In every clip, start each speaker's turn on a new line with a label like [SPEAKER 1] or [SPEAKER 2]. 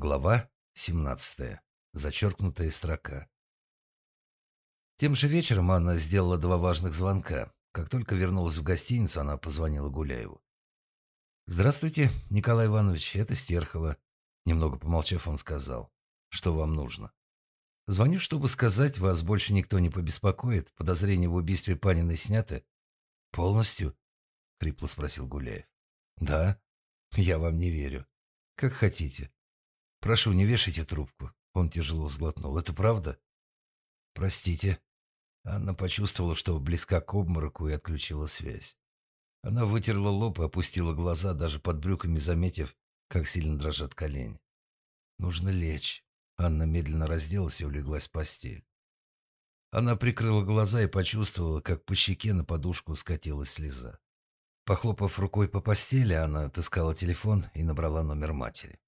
[SPEAKER 1] Глава 17. Зачеркнутая строка. Тем же вечером Анна сделала два важных звонка. Как только вернулась в гостиницу, она позвонила Гуляеву. «Здравствуйте, Николай Иванович, это Стерхова». Немного помолчав, он сказал. «Что вам нужно?» «Звоню, чтобы сказать, вас больше никто не побеспокоит. Подозрения в убийстве Паниной сняты». «Полностью?» — хрипло спросил Гуляев. «Да. Я вам не верю. Как хотите. «Прошу, не вешайте трубку». Он тяжело сглотнул. «Это правда?» «Простите». Анна почувствовала, что близка к обмороку и отключила связь. Она вытерла лоб и опустила глаза, даже под брюками заметив, как сильно дрожат колени. «Нужно лечь». Анна медленно разделась и улеглась в постель. Она прикрыла глаза и почувствовала, как по щеке на подушку скатилась слеза. Похлопав рукой по постели, она отыскала телефон и набрала номер матери.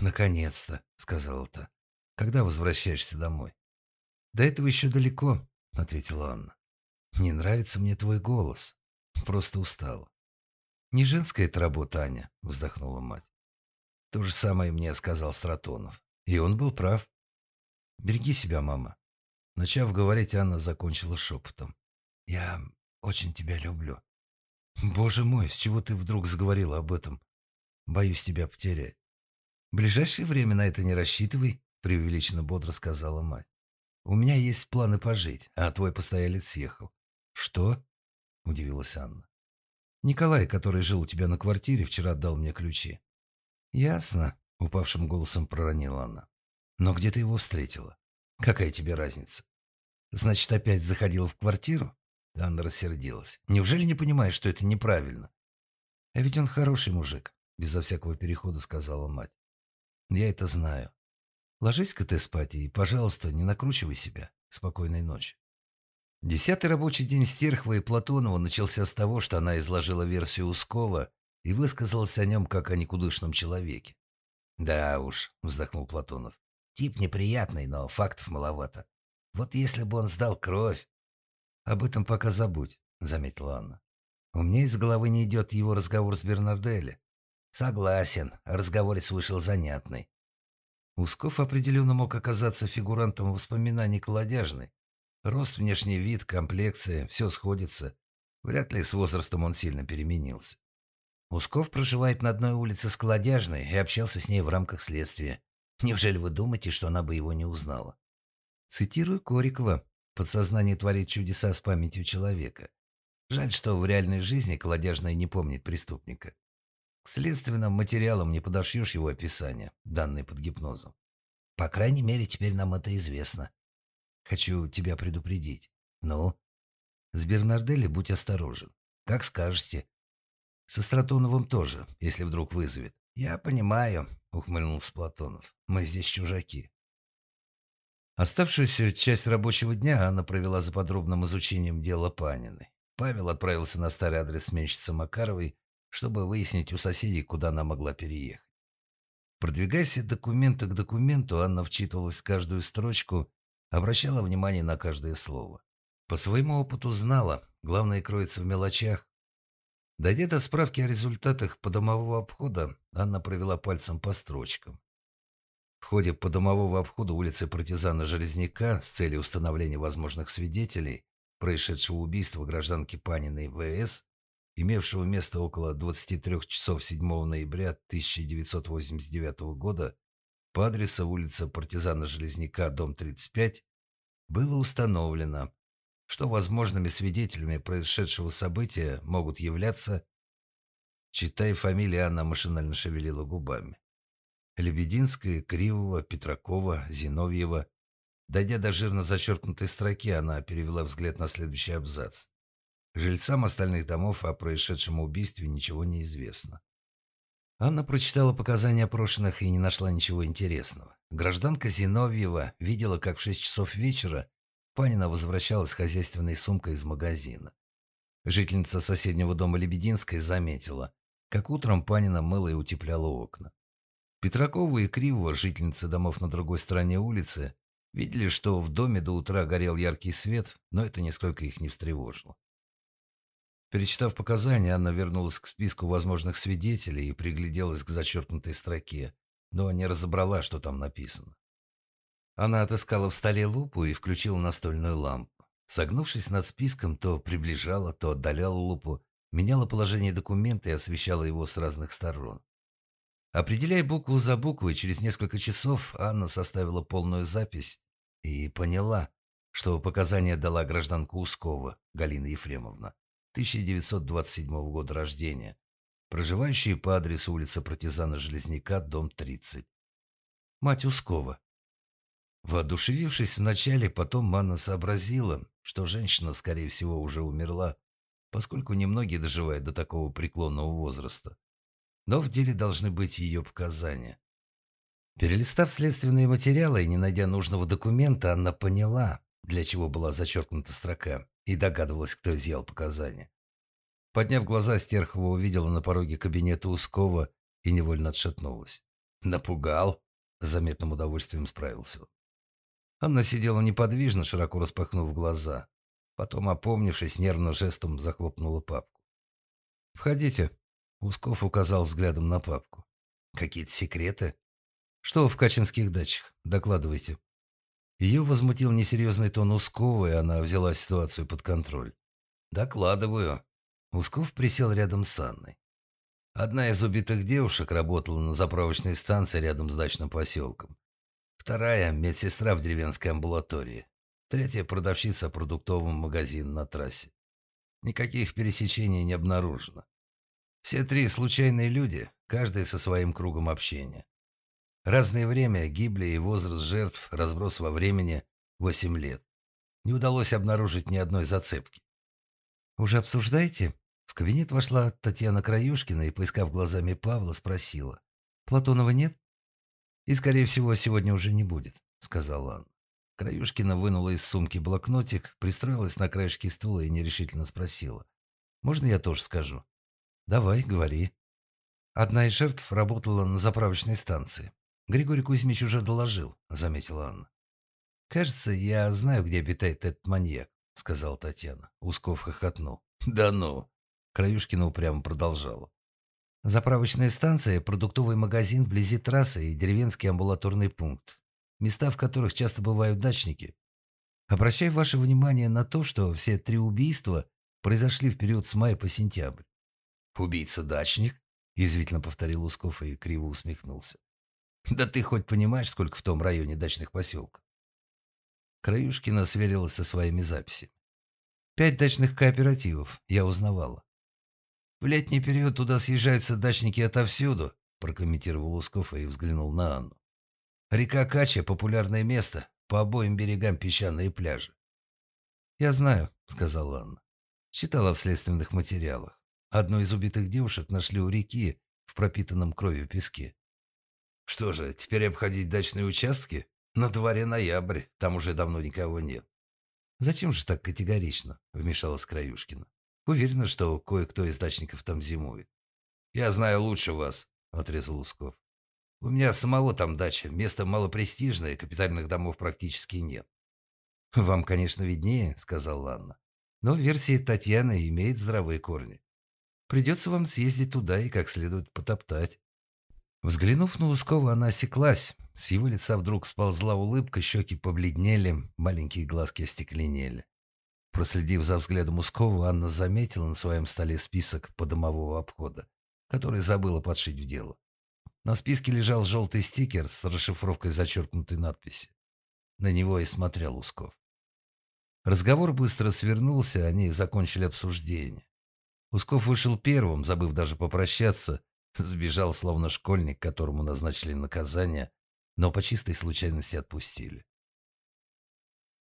[SPEAKER 1] «Наконец-то», — сказала та. «Когда возвращаешься домой?» «До этого еще далеко», — ответила Анна. «Не нравится мне твой голос. Просто устала». «Не женская это работа, Аня», — вздохнула мать. То же самое мне сказал Стратонов. И он был прав. «Береги себя, мама». Начав говорить, Анна закончила шепотом. «Я очень тебя люблю». «Боже мой, с чего ты вдруг заговорила об этом? Боюсь тебя потерять». «В ближайшее время на это не рассчитывай», — преувеличенно бодро сказала мать. «У меня есть планы пожить, а твой постоялец съехал». «Что?» — удивилась Анна. «Николай, который жил у тебя на квартире, вчера отдал мне ключи». «Ясно», — упавшим голосом проронила Анна. «Но где ты его встретила? Какая тебе разница?» «Значит, опять заходила в квартиру?» Анна рассердилась. «Неужели не понимаешь, что это неправильно?» «А ведь он хороший мужик», — безо всякого перехода сказала мать. Я это знаю. Ложись-ка ты спать и, пожалуйста, не накручивай себя. Спокойной ночи. Десятый рабочий день Стерхова и Платонова начался с того, что она изложила версию Ускова и высказалась о нем как о никудышном человеке. «Да уж», — вздохнул Платонов, — «тип неприятный, но фактов маловато. Вот если бы он сдал кровь...» «Об этом пока забудь», — заметила Анна. «У меня из головы не идет его разговор с Бернарделли. Согласен, разговорец вышел занятный. Усков определенно мог оказаться фигурантом воспоминаний колодяжной. Рост, внешний вид, комплекция – все сходится. Вряд ли с возрастом он сильно переменился. Усков проживает на одной улице с колодяжной и общался с ней в рамках следствия. Неужели вы думаете, что она бы его не узнала? Цитирую Корикова. Подсознание творит чудеса с памятью человека. Жаль, что в реальной жизни колодяжная не помнит преступника. Следственным материалам не подошьешь его описание, данные под гипнозом. По крайней мере, теперь нам это известно. Хочу тебя предупредить. Ну? С Бернарделли будь осторожен. Как скажете. Со Стратоновым тоже, если вдруг вызовет. Я понимаю, ухмыльнулся Платонов. Мы здесь чужаки. Оставшуюся часть рабочего дня Анна провела за подробным изучением дела Паниной. Павел отправился на старый адрес сменщицы Макаровой, чтобы выяснить у соседей, куда она могла переехать. Продвигаясь от документа к документу, Анна вчитывалась в каждую строчку, обращала внимание на каждое слово. По своему опыту знала, главное кроется в мелочах. Дойдя до справки о результатах подомового обхода, Анна провела пальцем по строчкам. В ходе подомового обхода улицы партизана Железняка с целью установления возможных свидетелей происшедшего убийства гражданки Паниной В.С имевшего место около 23 часов 7 ноября 1989 года по адресу улица Партизана Железняка, дом 35, было установлено, что возможными свидетелями происшедшего события могут являться... Читая фамилии, Анна машинально шевелила губами. Лебединская, Кривого, Петракова, Зиновьева. Дойдя до жирно зачеркнутой строки, она перевела взгляд на следующий абзац. Жильцам остальных домов о происшедшем убийстве ничего не известно. Анна прочитала показания опрошенных и не нашла ничего интересного. Гражданка Зиновьева видела, как в 6 часов вечера Панина возвращалась с хозяйственной сумкой из магазина. Жительница соседнего дома Лебединской заметила, как утром Панина мыла и утепляла окна. Петракова и Кривова, жительницы домов на другой стороне улицы, видели, что в доме до утра горел яркий свет, но это нисколько их не встревожило. Перечитав показания, Анна вернулась к списку возможных свидетелей и пригляделась к зачеркнутой строке, но не разобрала, что там написано. Она отыскала в столе лупу и включила настольную лампу. Согнувшись над списком, то приближала, то отдаляла лупу, меняла положение документа и освещала его с разных сторон. Определяя букву за буквой, через несколько часов Анна составила полную запись и поняла, что показания дала гражданка Ускова Галина Ефремовна, 1927 года рождения, проживающая по адресу улица Партизана Железняка, дом 30. Мать Ускова. Воодушевившись вначале, потом Анна сообразила, что женщина, скорее всего, уже умерла, поскольку немногие доживают до такого преклонного возраста. Но в деле должны быть ее показания. Перелистав следственные материалы и не найдя нужного документа, Анна поняла, для чего была зачеркнута строка, и догадывалась, кто изъял показания. Подняв глаза, Стерхова увидела на пороге кабинета Ускова и невольно отшатнулась. «Напугал?» – заметным удовольствием справился. Анна сидела неподвижно, широко распахнув глаза. Потом, опомнившись, нервным жестом захлопнула папку. «Входите», – Усков указал взглядом на папку. «Какие-то секреты?» «Что в Качинских дачах? Докладывайте». Ее возмутил несерьезный тон Ускова, и она взяла ситуацию под контроль. «Докладываю». Усков присел рядом с Анной. Одна из убитых девушек работала на заправочной станции рядом с дачным поселком. Вторая – медсестра в деревенской амбулатории. Третья – продавщица продуктового магазина на трассе. Никаких пересечений не обнаружено. Все три случайные люди, каждый со своим кругом общения. Разное время, гибли и возраст жертв, разброс во времени – 8 лет. Не удалось обнаружить ни одной зацепки. «Уже обсуждаете?» В кабинет вошла Татьяна Краюшкина и, поискав глазами Павла, спросила. «Платонова нет?» «И, скорее всего, сегодня уже не будет», — сказала Анна. Краюшкина вынула из сумки блокнотик, пристроилась на краешке стула и нерешительно спросила. «Можно я тоже скажу?» «Давай, говори». Одна из жертв работала на заправочной станции. Григорий Кузьмич уже доложил, заметила Анна. «Кажется, я знаю, где обитает этот маньяк», — сказала Татьяна. Усков хохотнул. «Да ну!» Краюшкина упрямо продолжала. «Заправочная станция, продуктовый магазин вблизи трассы и деревенский амбулаторный пункт. Места, в которых часто бывают дачники. Обращаю ваше внимание на то, что все три убийства произошли в период с мая по сентябрь». «Убийца-дачник?» — язвительно повторил Усков и криво усмехнулся. Да ты хоть понимаешь, сколько в том районе дачных поселков? Краюшкина сверилась со своими записями. Пять дачных кооперативов, я узнавала. В летний период туда съезжаются дачники отовсюду, прокомментировал Усков и взглянул на Анну. Река Кача – популярное место, по обоим берегам песчаные пляжи. «Я знаю», – сказала Анна. Читала в следственных материалах. Одну из убитых девушек нашли у реки в пропитанном кровью песке. Что же, теперь обходить дачные участки? На дворе ноябрь, там уже давно никого нет. Зачем же так категорично? Вмешалась Краюшкина. Уверена, что кое-кто из дачников там зимует. Я знаю лучше вас, отрезал Усков. У меня самого там дача, место малопрестижное, капитальных домов практически нет. «Вам, конечно, виднее», — сказала Анна. «Но версия Татьяны имеет здравые корни. Придется вам съездить туда и как следует потоптать. Взглянув на Ускова, она осеклась. С его лица вдруг сползла улыбка, щеки побледнели, маленькие глазки остекленели. Проследив за взглядом Ускова, Анна заметила на своем столе список подомового обхода, который забыла подшить в дело. На списке лежал желтый стикер с расшифровкой зачеркнутой надписи. На него и смотрел Усков. Разговор быстро свернулся, они закончили обсуждение. Усков вышел первым, забыв даже попрощаться, Сбежал, словно школьник, которому назначили наказание, но по чистой случайности отпустили.